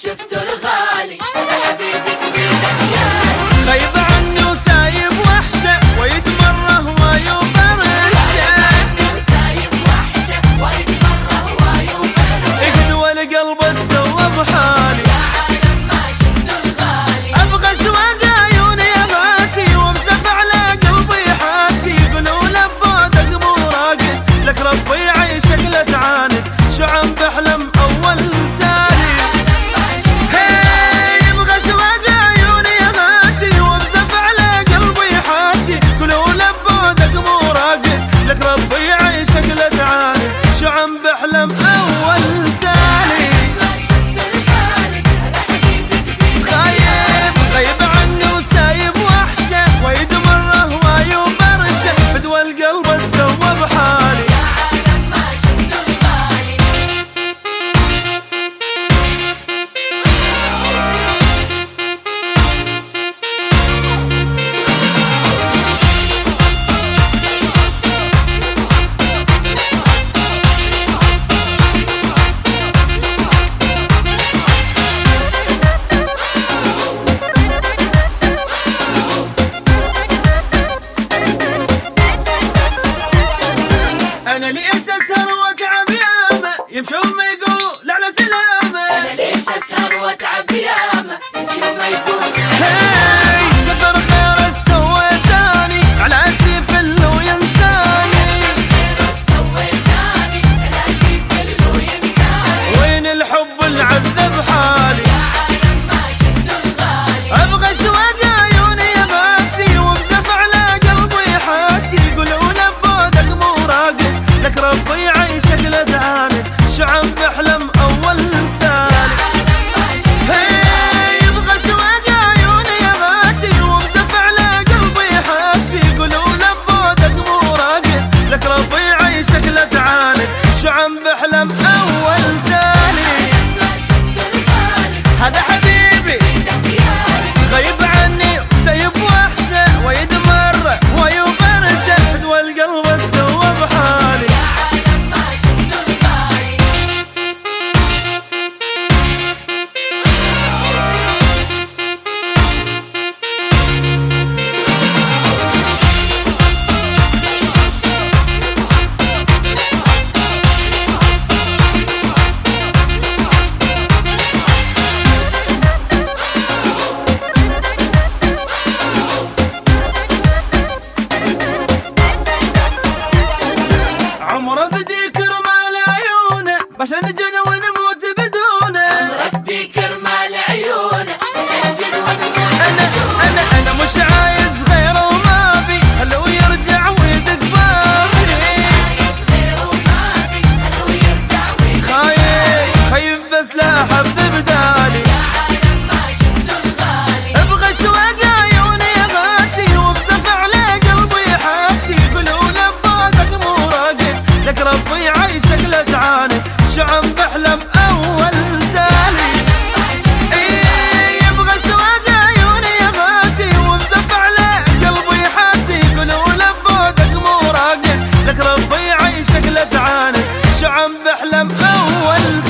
shift to. أول أنا ليش أسهر وأتعب ياما يمشون ما يقول على سلامة. أنا ليش أسهر وأتعب العالم أول